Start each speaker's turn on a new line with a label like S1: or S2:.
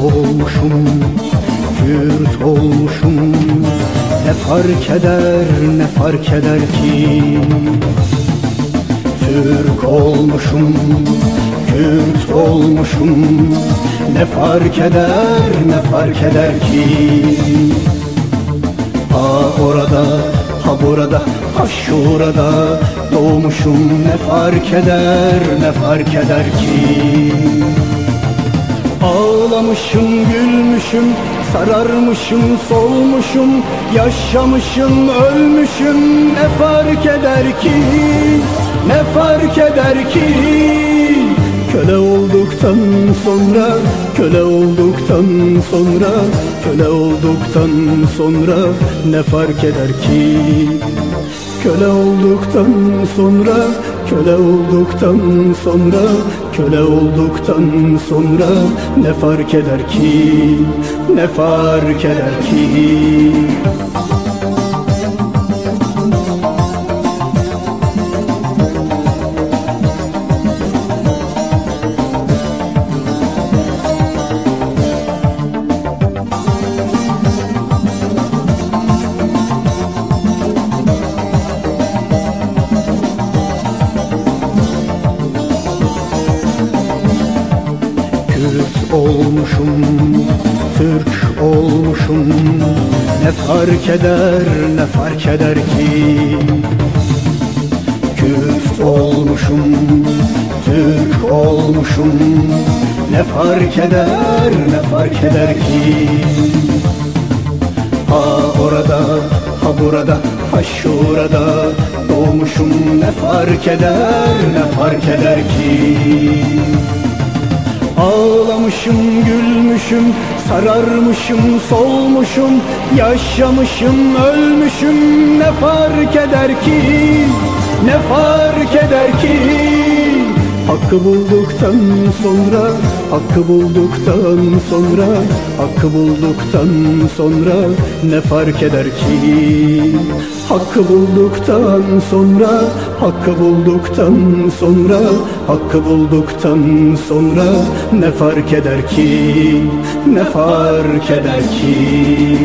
S1: olmuşum Kürt olmuşum Ne fark eder ne fark eder ki? Türk olmuşum Kürt olmuşum. Ne fark eder ne fark eder ki? Ha orada ha burada ha şurada Doğmuşum. Ne fark eder ne fark eder ki Ağlamışım, gülmüşüm, sararmışım, solmuşum Yaşamışım, ölmüşüm, ne fark eder ki, ne fark eder ki? Köle olduktan sonra, köle olduktan sonra Köle olduktan sonra ne fark eder ki Köle olduktan sonra, köle olduktan sonra, köle olduktan sonra ne fark eder ki, ne fark eder ki? Olmuşum, Türk olmuşum. Ne fark eder, ne fark eder ki? Kürt olmuşum, Türk olmuşum. Ne fark eder, ne fark eder ki? Ha orada, ha burada, ha şurada Doğmuşum. Ne fark eder, ne fark eder ki Ağlamışım, gülmüşüm, sararmışım, solmuşum Yaşamışım, ölmüşüm. Ne fark eder ki Ne fark eder ki Hakkı bulduktan sonra, hakkı bulduktan sonra Hakkı bulduktan sonra ne fark eder ki? Hakkı bulduktan sonra, hakkı bulduktan sonra Hakkı bulduktan sonra ne fark eder ki, ne fark eder ki